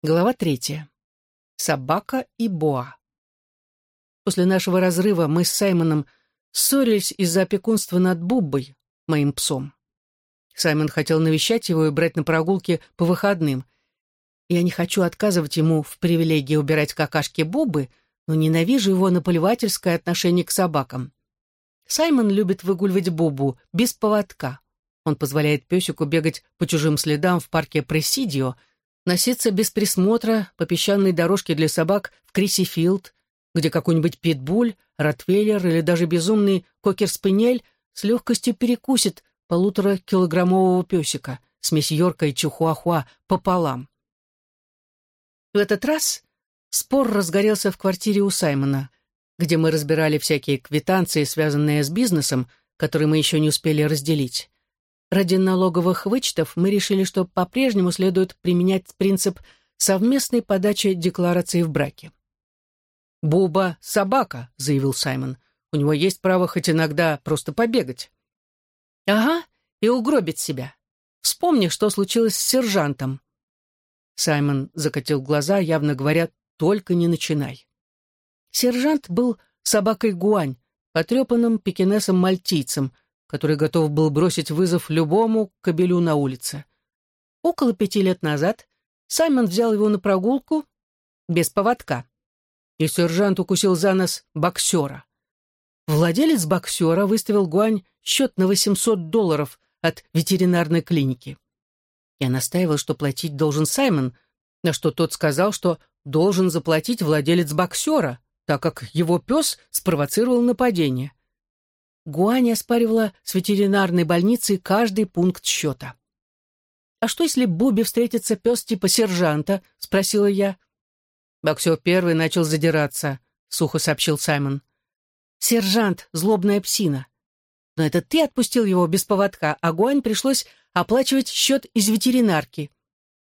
Глава третья. Собака и Боа. После нашего разрыва мы с Саймоном ссорились из-за опекунства над Буббой, моим псом. Саймон хотел навещать его и брать на прогулки по выходным. Я не хочу отказывать ему в привилегии убирать какашки Буббы, но ненавижу его наплевательское отношение к собакам. Саймон любит выгуливать Бубу без поводка. Он позволяет песику бегать по чужим следам в парке Пресидио — носиться без присмотра по песчаной дорожке для собак в Крисифилд, где какой-нибудь питбуль, ротвейлер или даже безумный кокер-спаниель с легкостью перекусит полуторакилограммового песика, смесь Йорка и Чихуахуа пополам. В этот раз спор разгорелся в квартире у Саймона, где мы разбирали всякие квитанции, связанные с бизнесом, которые мы еще не успели разделить. Ради налоговых вычетов мы решили, что по-прежнему следует применять принцип совместной подачи декларации в браке. «Буба — собака», — заявил Саймон. «У него есть право хоть иногда просто побегать». «Ага, и угробить себя. Вспомни, что случилось с сержантом». Саймон закатил глаза, явно говоря, «только не начинай». Сержант был собакой Гуань, потрепанным пекинесом-мальтийцем — который готов был бросить вызов любому кобелю на улице. Около пяти лет назад Саймон взял его на прогулку без поводка, и сержант укусил за нос боксера. Владелец боксера выставил Гуань счет на 800 долларов от ветеринарной клиники. Я настаивал, что платить должен Саймон, на что тот сказал, что должен заплатить владелец боксера, так как его пес спровоцировал нападение. Гуань оспаривала с ветеринарной больницей каждый пункт счета. «А что, если Буби встретится пес типа сержанта?» — спросила я. Боксер первый начал задираться, — сухо сообщил Саймон. «Сержант — злобная псина. Но это ты отпустил его без поводка, а Гуань пришлось оплачивать счет из ветеринарки».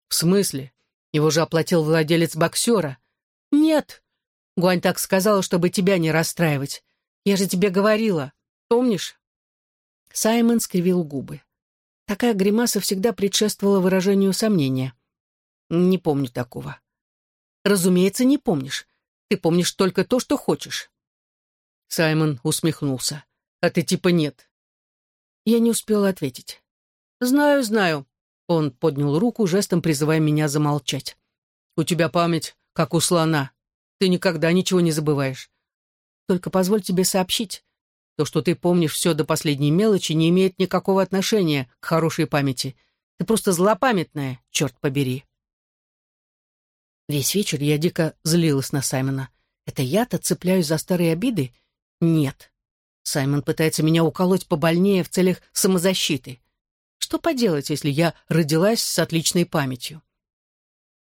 «В смысле? Его же оплатил владелец боксера». «Нет». Гуань так сказала, чтобы тебя не расстраивать. «Я же тебе говорила. Помнишь?» Саймон скривил губы. Такая гримаса всегда предшествовала выражению сомнения. «Не помню такого». «Разумеется, не помнишь. Ты помнишь только то, что хочешь». Саймон усмехнулся. «А ты типа нет». Я не успела ответить. «Знаю, знаю». Он поднял руку, жестом призывая меня замолчать. «У тебя память, как у слона. Ты никогда ничего не забываешь. Только позволь тебе сообщить, то, что ты помнишь все до последней мелочи, не имеет никакого отношения к хорошей памяти. Ты просто злопамятная, черт побери. Весь вечер я дико злилась на Саймона. Это я-то цепляюсь за старые обиды? Нет. Саймон пытается меня уколоть побольнее в целях самозащиты. Что поделать, если я родилась с отличной памятью?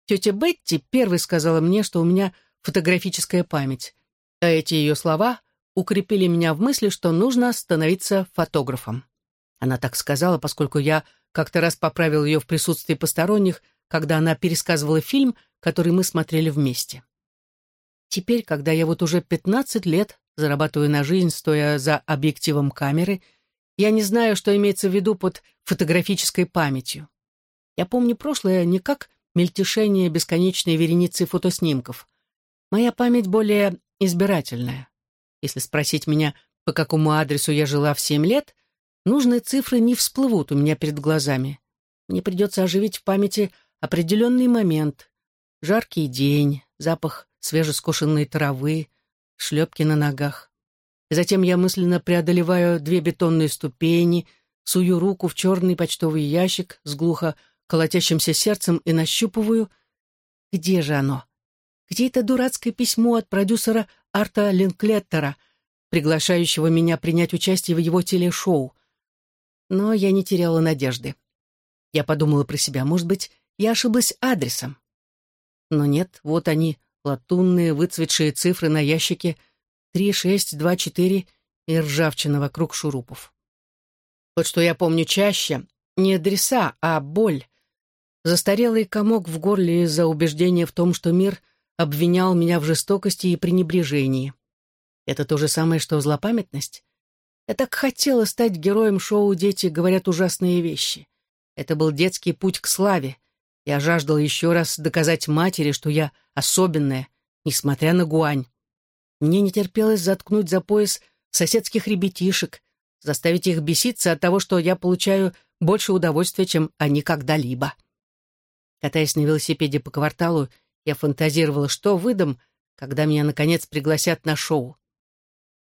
Тетя Бетти первой сказала мне, что у меня фотографическая память, а эти ее слова укрепили меня в мысли, что нужно становиться фотографом. Она так сказала, поскольку я как-то раз поправил ее в присутствии посторонних, когда она пересказывала фильм, который мы смотрели вместе. Теперь, когда я вот уже 15 лет зарабатываю на жизнь, стоя за объективом камеры, я не знаю, что имеется в виду под фотографической памятью. Я помню прошлое не как мельтешение бесконечной вереницы фотоснимков. Моя память более избирательная. Если спросить меня, по какому адресу я жила в семь лет, нужные цифры не всплывут у меня перед глазами. Мне придется оживить в памяти определенный момент. Жаркий день, запах свежескошенной травы, шлепки на ногах. Затем я мысленно преодолеваю две бетонные ступени, сую руку в черный почтовый ящик с глухо колотящимся сердцем и нащупываю, где же оно? Где это дурацкое письмо от продюсера Арта Линклеттера, приглашающего меня принять участие в его телешоу? Но я не теряла надежды. Я подумала про себя, может быть, я ошиблась адресом. Но нет, вот они, латунные выцветшие цифры на ящике 3624 и ржавчина вокруг шурупов. Вот что я помню чаще, не адреса, а боль. Застарелый комок в горле из-за убеждения в том, что мир обвинял меня в жестокости и пренебрежении. Это то же самое, что злопамятность? Я так хотела стать героем шоу «Дети говорят ужасные вещи». Это был детский путь к славе. Я жаждал еще раз доказать матери, что я особенная, несмотря на гуань. Мне не терпелось заткнуть за пояс соседских ребятишек, заставить их беситься от того, что я получаю больше удовольствия, чем они когда-либо. Катаясь на велосипеде по кварталу, я фантазировала, что выдам, когда меня, наконец, пригласят на шоу.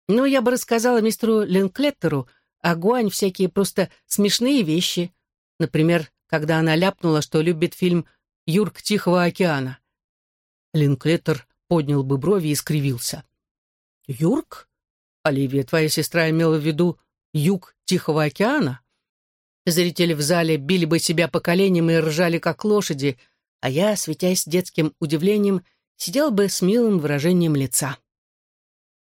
Ну, я бы рассказала мистеру Ленклеттеру о Гуань всякие просто смешные вещи. Например, когда она ляпнула, что любит фильм «Юрк Тихого океана». Линклеттер поднял бы брови и скривился. «Юрк? Оливия, твоя сестра имела в виду юг Тихого океана?» Зрители в зале били бы себя по коленям и ржали, как лошади, а я, светясь детским удивлением, сидел бы с милым выражением лица.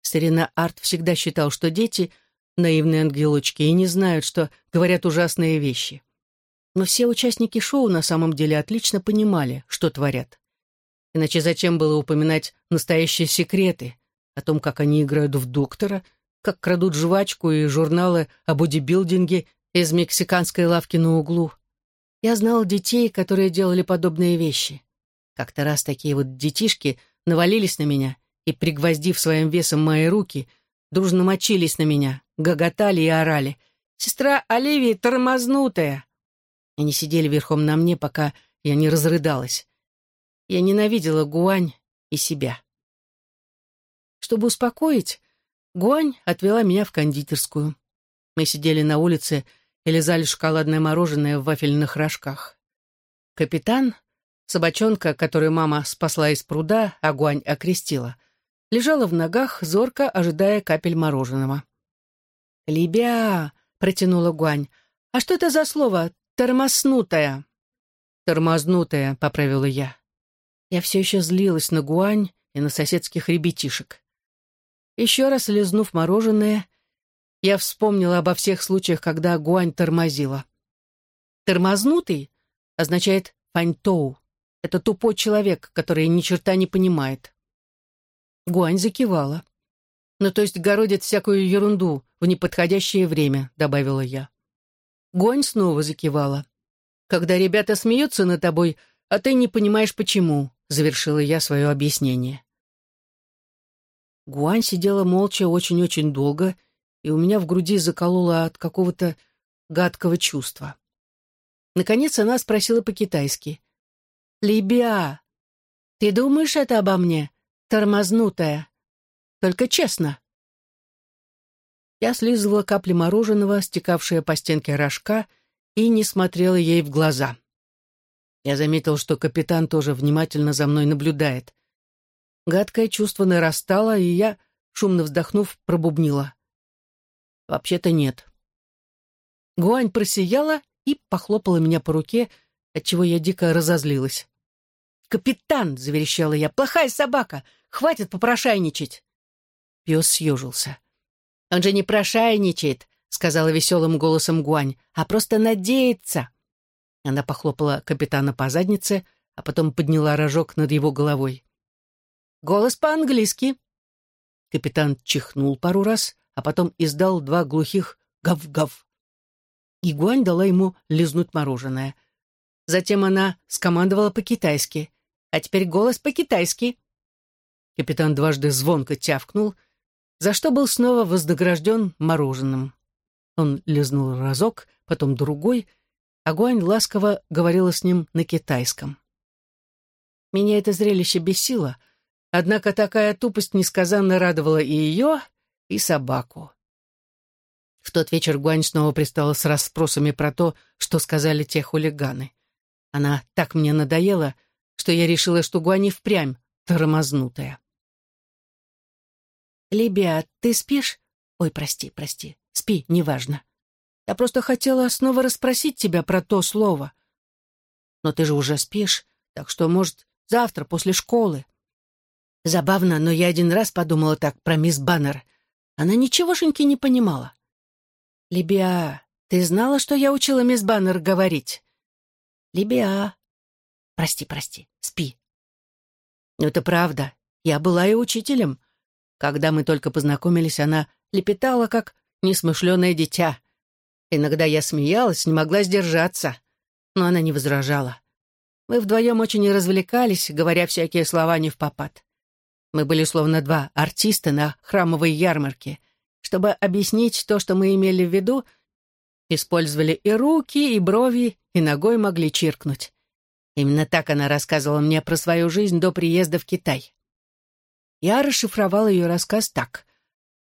Старина Арт всегда считал, что дети — наивные ангелочки и не знают, что говорят ужасные вещи. Но все участники шоу на самом деле отлично понимали, что творят. Иначе зачем было упоминать настоящие секреты о том, как они играют в доктора, как крадут жвачку и журналы о бодибилдинге из мексиканской лавки на углу. Я знал детей, которые делали подобные вещи. Как-то раз такие вот детишки навалились на меня и, пригвоздив своим весом мои руки, дружно мочились на меня, гоготали и орали. «Сестра Оливии тормознутая!» Они сидели верхом на мне, пока я не разрыдалась. Я ненавидела Гуань и себя. Чтобы успокоить, Гуань отвела меня в кондитерскую. Мы сидели на улице и лизали шоколадное мороженое в вафельных рожках. Капитан, собачонка, которую мама спасла из пруда, а Гуань окрестила, лежала в ногах, зорко ожидая капель мороженого. «Либя!» — протянула Гуань. «А что это за слово? Тормознутая?» «Тормознутая», — поправила я. Я все еще злилась на Гуань и на соседских ребятишек. Еще раз лизнув мороженое, я вспомнила обо всех случаях, когда Гуань тормозила. «Тормознутый» означает «фаньтоу». Это тупой человек, который ни черта не понимает. Гуань закивала. «Ну, то есть городит всякую ерунду в неподходящее время», — добавила я. Гуань снова закивала. «Когда ребята смеются над тобой, а ты не понимаешь, почему», — завершила я свое объяснение. Гуань сидела молча очень-очень долго, и у меня в груди закололо от какого-то гадкого чувства. Наконец она спросила по-китайски. «Либия, ты думаешь это обо мне, тормознутая? Только честно». Я слизывала капли мороженого, стекавшие по стенке рожка, и не смотрела ей в глаза. Я заметил, что капитан тоже внимательно за мной наблюдает. Гадкое чувство нарастало, и я, шумно вздохнув, пробубнила. Вообще-то нет. Гуань просияла и похлопала меня по руке, отчего я дико разозлилась. «Капитан!» — заверещала я. «Плохая собака! Хватит попрошайничать!» Пес съежился. «Он же не прошайничает!» — сказала веселым голосом Гуань. «А просто надеется!» Она похлопала капитана по заднице, а потом подняла рожок над его головой. «Голос по-английски!» Капитан чихнул пару раз, а потом издал два глухих гав-гав. Игуань дала ему лизнуть мороженое. Затем она скомандовала по-китайски. «А теперь голос по-китайски». Капитан дважды звонко тявкнул, за что был снова вознагражден мороженым. Он лизнул разок, потом другой, а Гуань ласково говорила с ним на китайском. Меня это зрелище бесило, однако такая тупость несказанно радовала и ее, и собаку. В тот вечер Гуань снова пристала с расспросами про то, что сказали те хулиганы. Она так мне надоела, что я решила, что Гуань и впрямь тормознутая. «Либия, ты спишь?» «Ой, прости, прости. Спи, неважно. Я просто хотела снова расспросить тебя про то слово. Но ты же уже спишь, так что, может, завтра после школы». Забавно, но я один раз подумала так про мисс Баннер — она ничегошеньки не понимала. «Либия, ты знала, что я учила мисс Баннер говорить?» «Либия...» «Прости, прости, спи». «Ну, это правда. Я была и учителем. Когда мы только познакомились, она лепетала, как несмышленое дитя. Иногда я смеялась, не могла сдержаться, но она не возражала. Мы вдвоем очень развлекались, говоря всякие слова не в попад. Мы были словно два артиста на храмовой ярмарке. Чтобы объяснить то, что мы имели в виду, использовали и руки, и брови, и ногой могли чиркнуть. Именно так она рассказывала мне про свою жизнь до приезда в Китай. Я расшифровал ее рассказ так.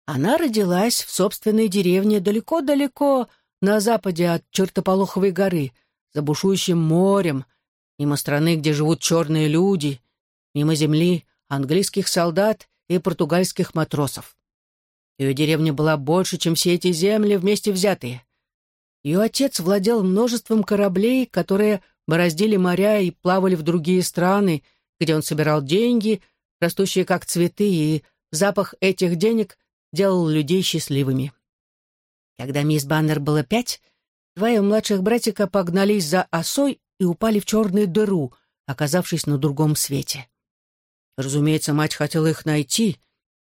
Она родилась в собственной деревне далеко-далеко на западе от Чертополоховой горы, за бушующим морем, мимо страны, где живут черные люди, мимо земли английских солдат и португальских матросов. Ее деревня была больше, чем все эти земли вместе взятые. Ее отец владел множеством кораблей, которые бороздили моря и плавали в другие страны, где он собирал деньги, растущие как цветы, и запах этих денег делал людей счастливыми. Когда мисс Баннер было пять, два ее младших братика погнались за осой и упали в черную дыру, оказавшись на другом свете. Разумеется, мать хотела их найти.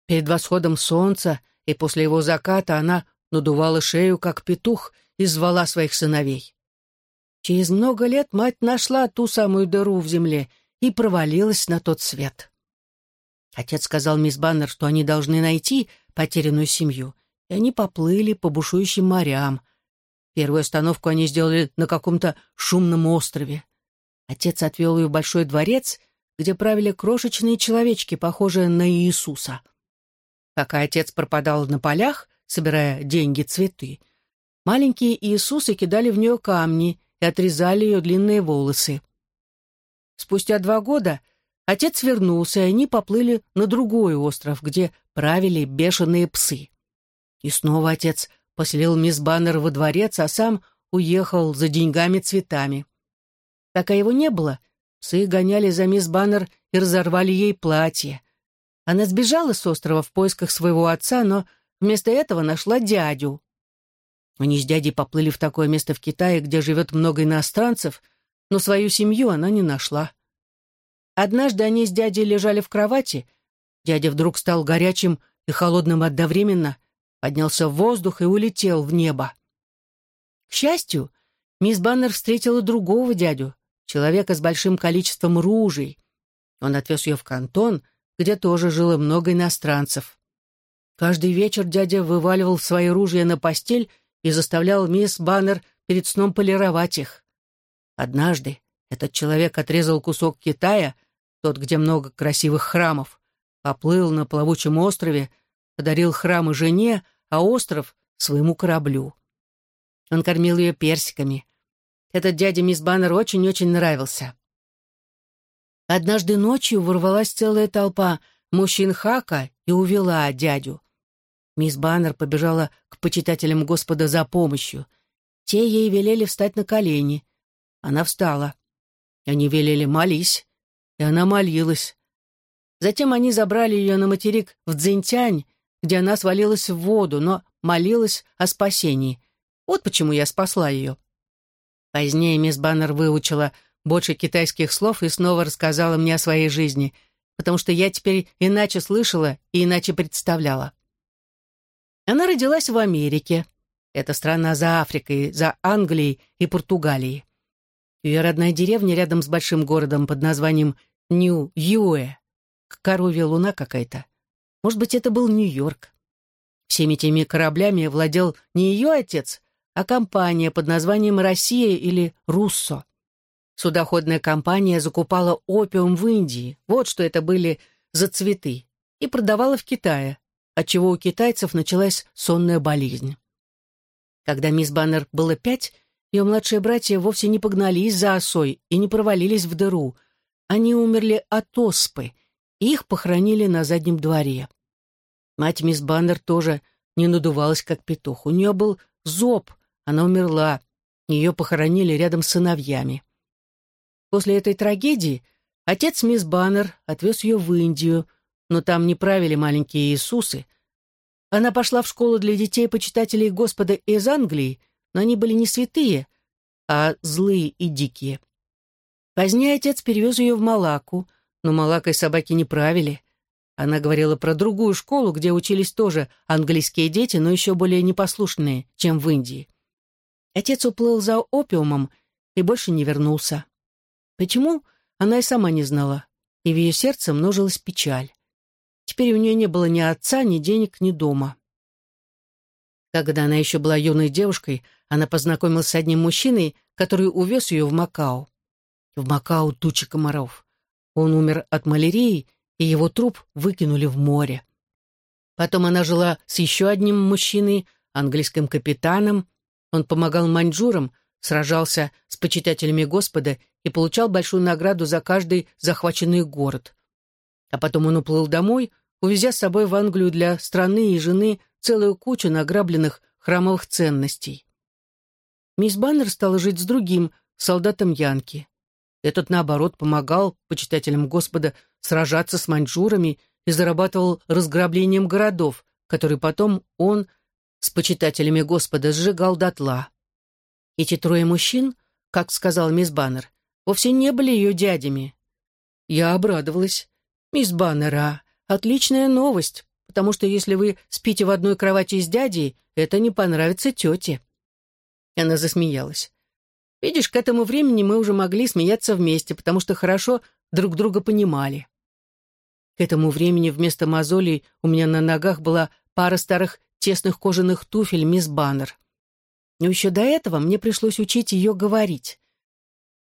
Перед восходом солнца и после его заката она надувала шею, как петух, и звала своих сыновей. Через много лет мать нашла ту самую дыру в земле и провалилась на тот свет. Отец сказал мисс Баннер, что они должны найти потерянную семью, и они поплыли по бушующим морям. Первую остановку они сделали на каком-то шумном острове. Отец отвел ее в большой дворец, где правили крошечные человечки, похожие на Иисуса. Пока отец пропадал на полях, собирая деньги, цветы, маленькие Иисусы кидали в нее камни и отрезали ее длинные волосы. Спустя два года отец вернулся, и они поплыли на другой остров, где правили бешеные псы. И снова отец поселил мисс Баннер во дворец, а сам уехал за деньгами-цветами. Пока его не было, псы гоняли за мисс Баннер и разорвали ей платье. Она сбежала с острова в поисках своего отца, но вместо этого нашла дядю. Они с дядей поплыли в такое место в Китае, где живет много иностранцев, но свою семью она не нашла. Однажды они с дядей лежали в кровати. Дядя вдруг стал горячим и холодным одновременно, поднялся в воздух и улетел в небо. К счастью, мисс Баннер встретила другого дядю, человека с большим количеством ружей. Он отвез ее в кантон, где тоже жило много иностранцев. Каждый вечер дядя вываливал свои ружья на постель и заставлял мисс Баннер перед сном полировать их. Однажды этот человек отрезал кусок Китая, тот, где много красивых храмов, поплыл на плавучем острове, подарил храмы жене, а остров — своему кораблю. Он кормил ее персиками. Этот дядя мисс Баннер очень-очень нравился. Однажды ночью ворвалась целая толпа мужчин Хака и увела дядю. Мисс Баннер побежала к почитателям Господа за помощью. Те ей велели встать на колени. Она встала. Они велели «молись», и она молилась. Затем они забрали ее на материк в Цзиньтянь, где она свалилась в воду, но молилась о спасении. Вот почему я спасла ее. Позднее мисс Баннер выучила больше китайских слов и снова рассказала мне о своей жизни, потому что я теперь иначе слышала и иначе представляла. Она родилась в Америке. Это страна за Африкой, за Англией и Португалией. Ее родная деревня рядом с большим городом под названием Нью-Юэ. Коровья луна какая-то. Может быть, это был Нью-Йорк. Всеми теми кораблями владел не ее отец, а компания под названием «Россия» или «Руссо». Судоходная компания закупала опиум в Индии, вот что это были за цветы, и продавала в Китае, отчего у китайцев началась сонная болезнь. Когда мисс Баннер было пять, ее младшие братья вовсе не погнались за осой и не провалились в дыру. Они умерли от оспы, и их похоронили на заднем дворе. Мать мисс Баннер тоже не надувалась, как петух. У нее был зоб, она умерла. Ее похоронили рядом с сыновьями. После этой трагедии отец мисс Баннер отвез ее в Индию, но там не правили маленькие Иисусы. Она пошла в школу для детей-почитателей Господа из Англии, но они были не святые, а злые и дикие. Позднее отец перевез ее в Малаку, но Малакой собаки не правили. Она говорила про другую школу, где учились тоже английские дети, но еще более непослушные, чем в Индии. Отец уплыл за опиумом и больше не вернулся. Почему, она и сама не знала, и в ее сердце множилась печаль. Теперь у нее не было ни отца, ни денег, ни дома. Когда она еще была юной девушкой, она познакомилась с одним мужчиной, который увез ее в Макао. В Макао тучи комаров. Он умер от малярии, и его труп выкинули в море. Потом она жила с еще одним мужчиной, английским капитаном. Он помогал маньчжурам, сражался с почитателями Господа и получал большую награду за каждый захваченный город. А потом он уплыл домой, увезя с собой в Англию для страны и жены целую кучу награбленных храмовых ценностей. Мисс Баннер стала жить с другим, солдатом Янки. Этот, наоборот, помогал почитателям Господа сражаться с маньчжурами и зарабатывал разграблением городов, которые потом он с почитателями Господа сжигал дотла. Эти трое мужчин, как сказал мисс Баннер, вовсе не были ее дядями. Я обрадовалась. «Мисс Баннер, а, отличная новость, потому что если вы спите в одной кровати с дядей, это не понравится тете». Она засмеялась. «Видишь, к этому времени мы уже могли смеяться вместе, потому что хорошо друг друга понимали». К этому времени вместо мозолей у меня на ногах была пара старых тесных кожаных туфель мисс Баннер. Но еще до этого мне пришлось учить ее говорить.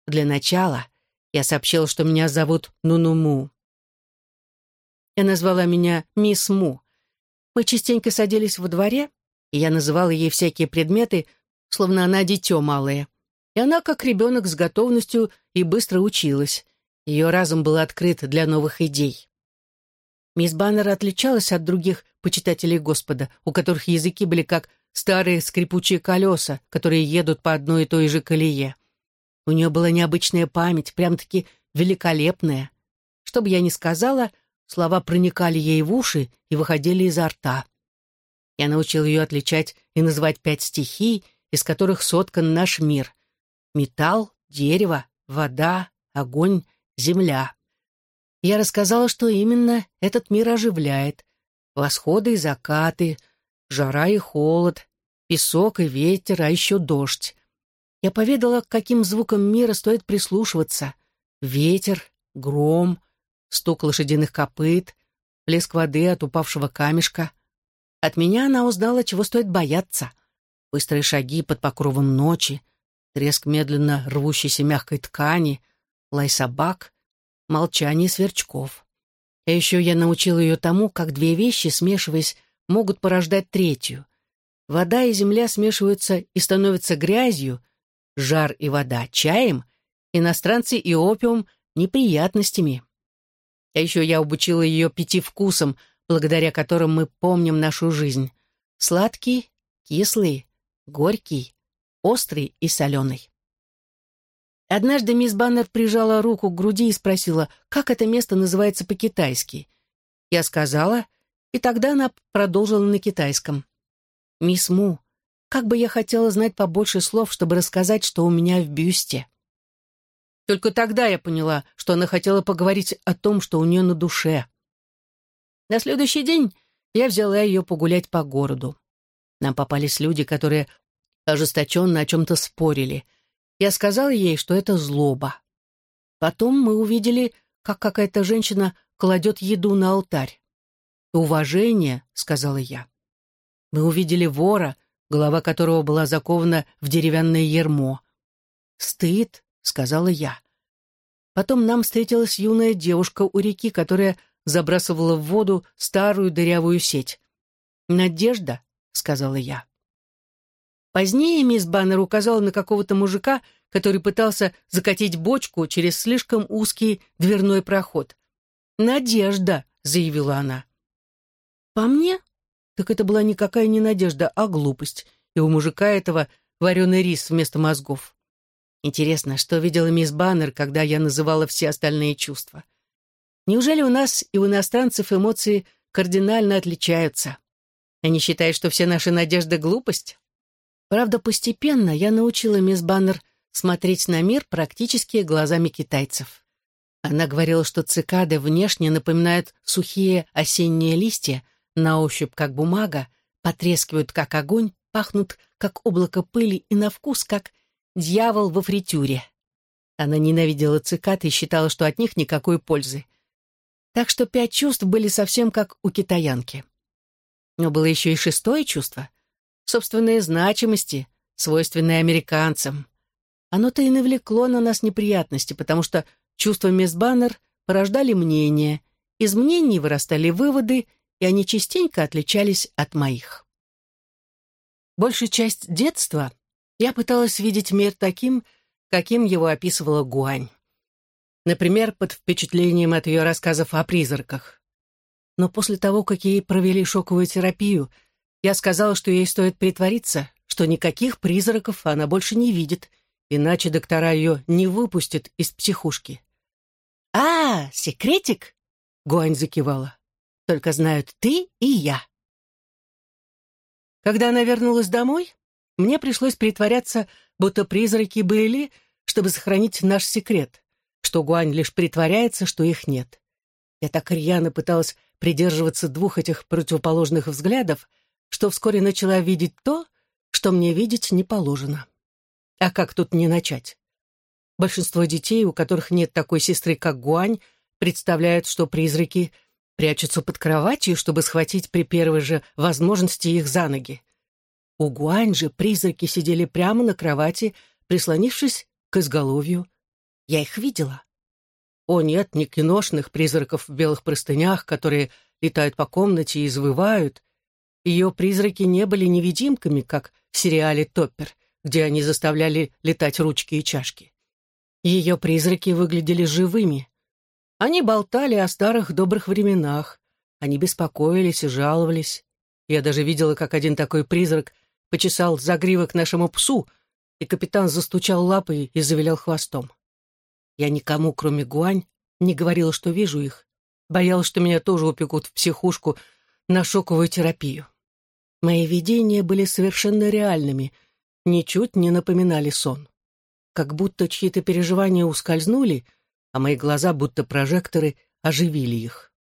Для начала я сообщила, что меня зовут Нунуму. Я назвала меня мисс Му. Мы частенько садились во дворе, и я называла ей всякие предметы, словно она дитё малое. И она, как ребенок, с готовностью и быстро училась. Ее разум был открыт для новых идей. Мисс Баннер отличалась от других почитателей Господа, у которых языки были как старые скрипучие колеса, которые едут по одной и той же колее. У нее была необычная память, прям-таки великолепная. Что бы я ни сказала, слова проникали ей в уши и выходили изо рта. Я научил ее отличать и называть пять стихий, из которых соткан наш мир. Металл, дерево, вода, огонь, земля. Я рассказала, что именно этот мир оживляет. Восходы и закаты, жара и холод, песок и ветер, а еще дождь. Я поведала, к каким звукам мира стоит прислушиваться. Ветер, гром, стук лошадиных копыт, плеск воды от упавшего камешка. От меня она узнала, чего стоит бояться. Быстрые шаги под покровом ночи, треск медленно рвущейся мягкой ткани, лай собак, молчание сверчков. А еще я научил ее тому, как две вещи, смешиваясь, могут порождать третью. Вода и земля смешиваются и становятся грязью, жар и вода — чаем, иностранцы и опиум — неприятностями. А еще я обучила ее пяти вкусам, благодаря которым мы помним нашу жизнь. Сладкий, кислый, горький, острый и соленый. Однажды мисс Баннер прижала руку к груди и спросила, как это место называется по-китайски. Я сказала, и тогда она продолжила на китайском. «Мисс Му, как бы я хотела знать побольше слов, чтобы рассказать, что у меня в бюсте». Только тогда я поняла, что она хотела поговорить о том, что у нее на душе. На следующий день я взяла ее погулять по городу. Нам попались люди, которые ожесточенно о чем-то спорили — я сказала ей, что это злоба. Потом мы увидели, как какая-то женщина кладет еду на алтарь. «Уважение», — сказала я. Мы увидели вора, голова которого была закована в деревянное ермо. «Стыд», — сказала я. Потом нам встретилась юная девушка у реки, которая забрасывала в воду старую дырявую сеть. «Надежда», — сказала я. Позднее мисс Баннер указала на какого-то мужика, который пытался закатить бочку через слишком узкий дверной проход. «Надежда», — заявила она. «По мне? Так это была никакая не надежда, а глупость, и у мужика этого вареный рис вместо мозгов. Интересно, что видела мисс Баннер, когда я называла все остальные чувства? Неужели у нас и у иностранцев эмоции кардинально отличаются? Они считают, что все наши надежды — глупость? Правда, постепенно я научила мисс Баннер смотреть на мир практически глазами китайцев. Она говорила, что цикады внешне напоминают сухие осенние листья, на ощупь как бумага, потрескивают как огонь, пахнут как облако пыли и на вкус как дьявол во фритюре. Она ненавидела цикад и считала, что от них никакой пользы. Так что пять чувств были совсем как у китаянки. Но было еще и шестое чувство — собственные значимости, свойственные американцам. Оно-то и навлекло на нас неприятности, потому что чувства мисс Баннер порождали мнения, из мнений вырастали выводы, и они частенько отличались от моих. Большую часть детства я пыталась видеть мир таким, каким его описывала Гуань. Например, под впечатлением от ее рассказов о призраках. Но после того, как ей провели шоковую терапию, я сказала, что ей стоит притвориться, что никаких призраков она больше не видит, иначе доктора ее не выпустят из психушки. «А, секретик?» — Гуань закивала. «Только знают ты и я». Когда она вернулась домой, мне пришлось притворяться, будто призраки были, чтобы сохранить наш секрет, что Гуань лишь притворяется, что их нет. Я так рьяно пыталась придерживаться двух этих противоположных взглядов, что вскоре начала видеть то, что мне видеть не положено. А как тут не начать? Большинство детей, у которых нет такой сестры, как Гуань, представляют, что призраки прячутся под кроватью, чтобы схватить при первой же возможности их за ноги. У Гуань же призраки сидели прямо на кровати, прислонившись к изголовью. Я их видела. О нет, не киношных призраков в белых простынях, которые летают по комнате и извывают. Ее призраки не были невидимками, как в сериале «Топпер», где они заставляли летать ручки и чашки. Ее призраки выглядели живыми, они болтали о старых добрых временах. Они беспокоились и жаловались. Я даже видела, как один такой призрак почесал загривок нашему псу, и капитан застучал лапой и завилял хвостом. Я никому, кроме Гуань, не говорила, что вижу их. Боялась, что меня тоже упекут в психушку на шоковую терапию. Мои видения были совершенно реальными, ничуть не напоминали сон. Как будто чьи-то переживания ускользнули — а мои глаза, будто прожекторы, оживили их.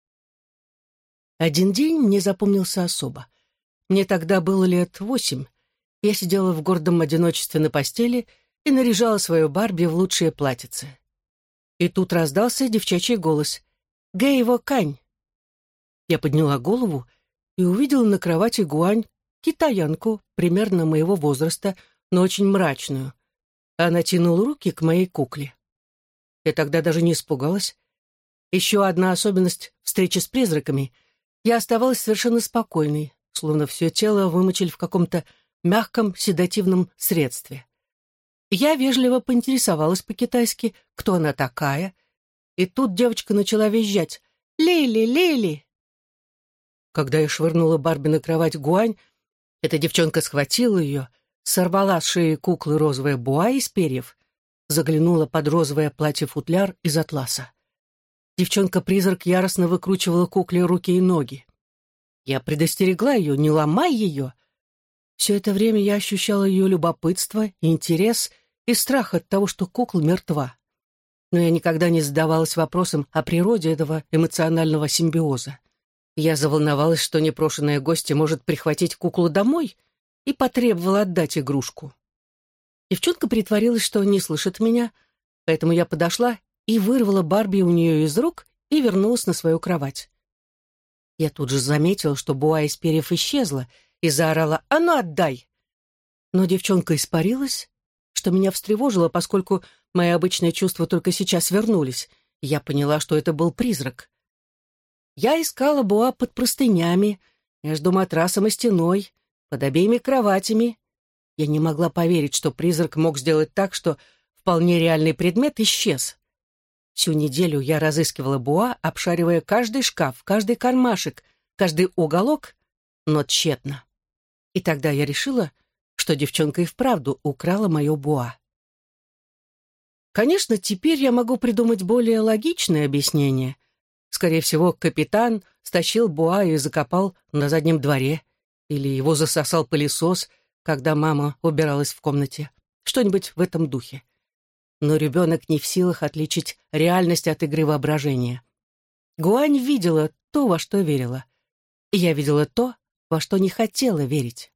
Один день мне запомнился особо. Мне тогда было лет восемь. Я сидела в гордом одиночестве на постели и наряжала свою Барби в лучшее платьице. И тут раздался девчачий голос. «Гэйво Кань!» Я подняла голову и увидела на кровати Гуань китаянку, примерно моего возраста, но очень мрачную. Она тянула руки к моей кукле. Я тогда даже не испугалась. Еще одна особенность встречи с призраками. Я оставалась совершенно спокойной, словно все тело вымочили в каком-то мягком седативном средстве. Я вежливо поинтересовалась по-китайски, кто она такая, и тут девочка начала визжать «Лили, Лили!». Когда я швырнула Барби на кровать Гуань, эта девчонка схватила ее, сорвала с шеи куклы розовая буа из перьев заглянула под розовое платье-футляр из атласа. Девчонка-призрак яростно выкручивала кукле руки и ноги. Я предостерегла ее, не ломай ее. Все это время я ощущала ее любопытство, интерес и страх от того, что кукла мертва. Но я никогда не задавалась вопросом о природе этого эмоционального симбиоза. Я заволновалась, что непрошенная гостья может прихватить куклу домой, и потребовала отдать игрушку. Девчонка притворилась, что не слышит меня, поэтому я подошла и вырвала Барби у нее из рук и вернулась на свою кровать. Я тут же заметила, что буа из перьев исчезла, и заорала «А ну, отдай!». Но девчонка испарилась, что меня встревожило, поскольку мои обычные чувства только сейчас вернулись, я поняла, что это был призрак. Я искала буа под простынями, между матрасом и стеной, под обеими кроватями, я не могла поверить, что призрак мог сделать так, что вполне реальный предмет исчез. Всю неделю я разыскивала Буа, обшаривая каждый шкаф, каждый кармашек, каждый уголок, но тщетно. И тогда я решила, что девчонка и вправду украла мое Буа. Конечно, теперь я могу придумать более логичное объяснение. Скорее всего, капитан стащил Буа и закопал на заднем дворе, или его засосал пылесос, когда мама убиралась в комнате. Что-нибудь в этом духе. Но ребенок не в силах отличить реальность от игры воображения. Гуань видела то, во что верила. И я видела то, во что не хотела верить.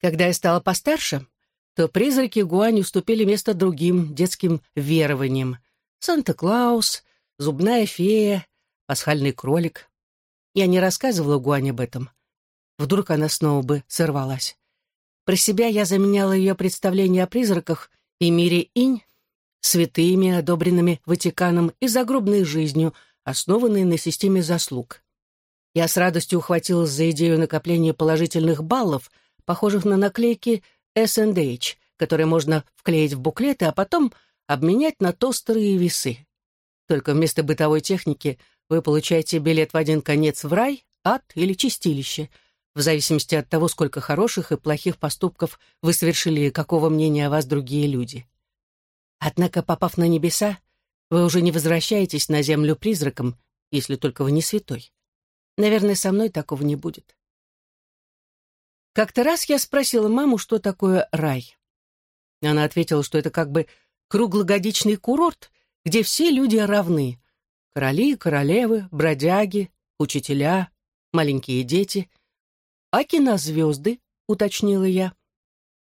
Когда я стала постарше, то призраки Гуань уступили место другим детским верованиям. Санта-Клаус, зубная фея, пасхальный кролик. Я не рассказывала Гуань об этом. Вдруг она снова бы сорвалась. Про себя я заменяла ее представление о призраках и мире инь святыми, одобренными Ватиканом, и загробной жизнью, основанной на системе заслуг. Я с радостью ухватилась за идею накопления положительных баллов, похожих на наклейки S&H, которые можно вклеить в буклеты, а потом обменять на тостеры и весы. Только вместо бытовой техники вы получаете билет в один конец в рай, ад или чистилище, в зависимости от того, сколько хороших и плохих поступков вы совершили и какого мнения о вас другие люди. Однако, попав на небеса, вы уже не возвращаетесь на землю призраком, если только вы не святой. Наверное, со мной такого не будет. Как-то раз я спросила маму, что такое рай. Она ответила, что это как бы круглогодичный курорт, где все люди равны. Короли, королевы, бродяги, учителя, маленькие дети. «А кинозвезды?» — уточнила я.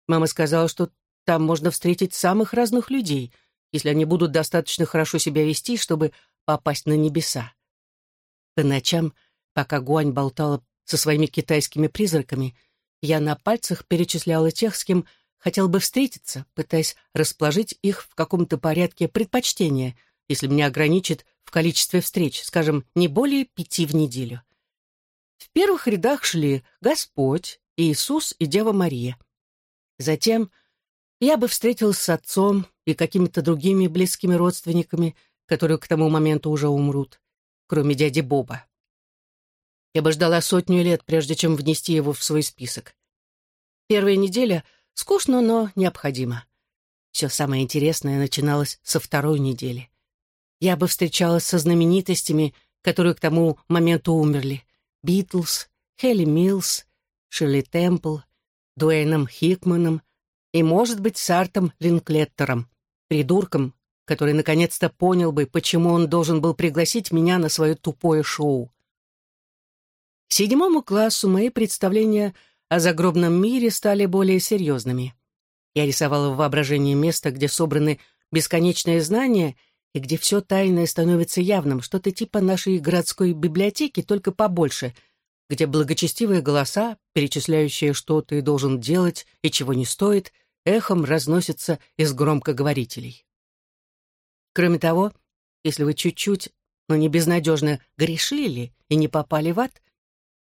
Мама сказала, что там можно встретить самых разных людей, если они будут достаточно хорошо себя вести, чтобы попасть на небеса. По ночам, пока Гуань болтала со своими китайскими призраками, я на пальцах перечисляла тех, с кем хотел бы встретиться, пытаясь расположить их в каком-то порядке предпочтения, если меня ограничит в количестве встреч, скажем, не более пяти в неделю. В первых рядах шли Господь, Иисус и Дева Мария. Затем я бы встретилась с отцом и какими-то другими близкими родственниками, которые к тому моменту уже умрут, кроме дяди Боба. Я бы ждала сотню лет, прежде чем внести его в свой список. Первая неделя скучно, но необходимо. Все самое интересное начиналось со второй недели. Я бы встречалась со знаменитостями, которые к тому моменту умерли. Битлз, Хелли Милс, Ширли Темпл, Дуэйном Хикманом, и, может быть, с Артом Линклеттером, придурком, который наконец-то понял бы, почему он должен был пригласить меня на свое тупое шоу. К седьмому классу мои представления о загробном мире стали более серьезными. Я рисовала в воображении место, где собраны бесконечные знания и где все тайное становится явным, что-то типа нашей городской библиотеки, только побольше, где благочестивые голоса, перечисляющие, что ты должен делать и чего не стоит, эхом разносятся из громкоговорителей. Кроме того, если вы чуть-чуть, но не безнадежно грешили и не попали в ад,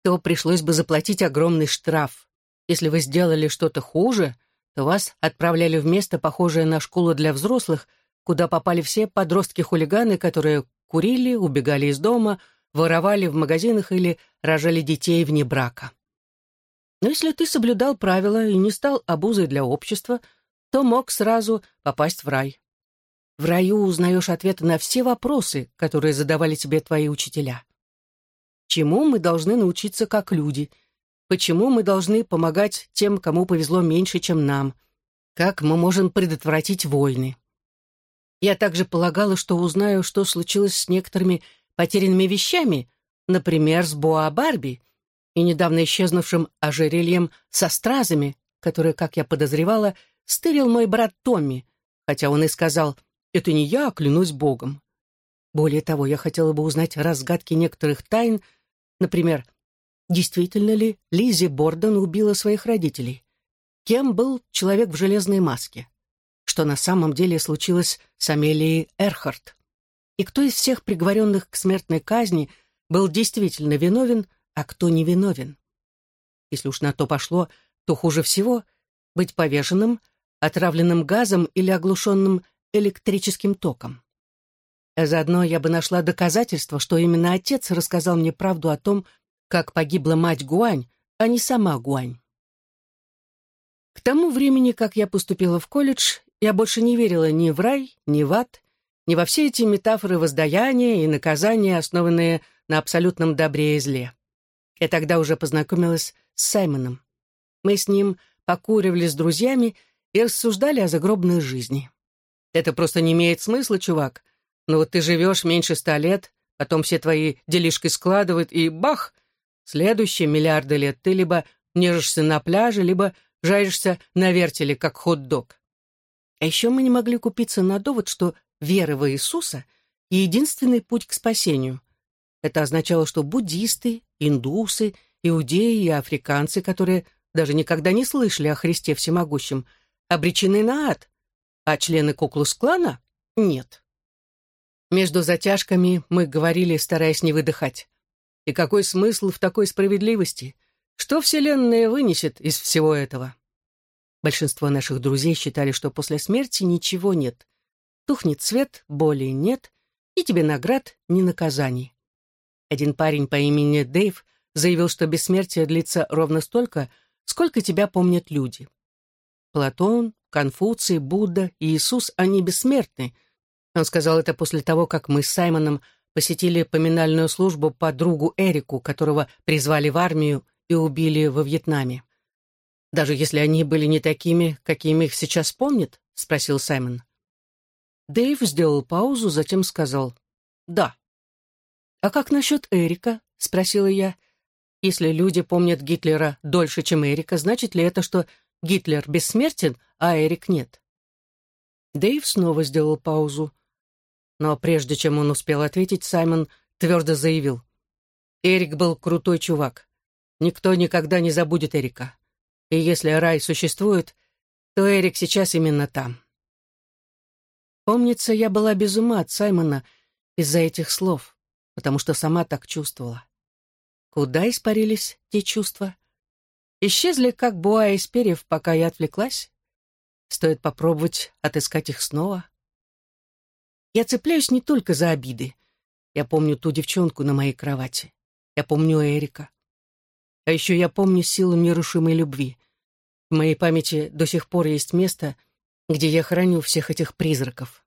то пришлось бы заплатить огромный штраф. Если вы сделали что-то хуже, то вас отправляли в место, похожее на школу для взрослых, куда попали все подростки-хулиганы, которые курили, убегали из дома, воровали в магазинах или рожали детей вне брака. Но если ты соблюдал правила и не стал обузой для общества, то мог сразу попасть в рай. В раю узнаешь ответы на все вопросы, которые задавали тебе твои учителя. Чему мы должны научиться как люди? Почему мы должны помогать тем, кому повезло меньше, чем нам? Как мы можем предотвратить войны? Я также полагала, что узнаю, что случилось с некоторыми потерянными вещами, например, с Боа Барби и недавно исчезнувшим ожерельем со стразами, которое, как я подозревала, стырил мой брат Томми, хотя он и сказал «это не я, клянусь Богом». Более того, я хотела бы узнать разгадки некоторых тайн, например, действительно ли Лизи Борден убила своих родителей? Кем был человек в железной маске? что на самом деле случилось с Амелией Эрхарт. И кто из всех приговоренных к смертной казни был действительно виновен, а кто не виновен. Если уж на то пошло, то хуже всего быть повешенным, отравленным газом или оглушенным электрическим током. А заодно я бы нашла доказательство, что именно отец рассказал мне правду о том, как погибла мать Гуань, а не сама Гуань. К тому времени, как я поступила в колледж, я больше не верила ни в рай, ни в ад, ни во все эти метафоры воздаяния и наказания, основанные на абсолютном добре и зле. Я тогда уже познакомилась с Саймоном. Мы с ним покуривали с друзьями и рассуждали о загробной жизни. Это просто не имеет смысла, чувак. Но вот ты живешь меньше ста лет, потом все твои делишки складывают, и бах! Следующие миллиарды лет ты либо нежишься на пляже, либо жаришься на вертеле, как хот-дог. А еще мы не могли купиться на довод, что вера в Иисуса — единственный путь к спасению. Это означало, что буддисты, индусы, иудеи и африканцы, которые даже никогда не слышали о Христе Всемогущем, обречены на ад, а члены Куклус-клана — нет. Между затяжками мы говорили, стараясь не выдыхать. И какой смысл в такой справедливости? Что Вселенная вынесет из всего этого? Большинство наших друзей считали, что после смерти ничего нет. Тухнет свет, боли нет, и тебе наград, ни наказаний. Один парень по имени Дэйв заявил, что бессмертие длится ровно столько, сколько тебя помнят люди. Платон, Конфуций, Будда и Иисус, они бессмертны. Он сказал это после того, как мы с Саймоном посетили поминальную службу по другу Эрику, которого призвали в армию и убили во Вьетнаме. «Даже если они были не такими, какими их сейчас помнят?» — спросил Саймон. Дэйв сделал паузу, затем сказал «Да». «А как насчет Эрика?» — спросила я. «Если люди помнят Гитлера дольше, чем Эрика, значит ли это, что Гитлер бессмертен, а Эрик нет?» Дэйв снова сделал паузу. Но прежде чем он успел ответить, Саймон твердо заявил. «Эрик был крутой чувак. Никто никогда не забудет Эрика. И если рай существует, то Эрик сейчас именно там». Помнится, я была без ума от Саймона из-за этих слов, потому что сама так чувствовала. Куда испарились те чувства? Исчезли, как буа из перьев, пока я отвлеклась? Стоит попробовать отыскать их снова. Я цепляюсь не только за обиды. Я помню ту девчонку на моей кровати. Я помню Эрика. А еще я помню силу нерушимой любви. В моей памяти до сих пор есть место, где я храню всех этих призраков.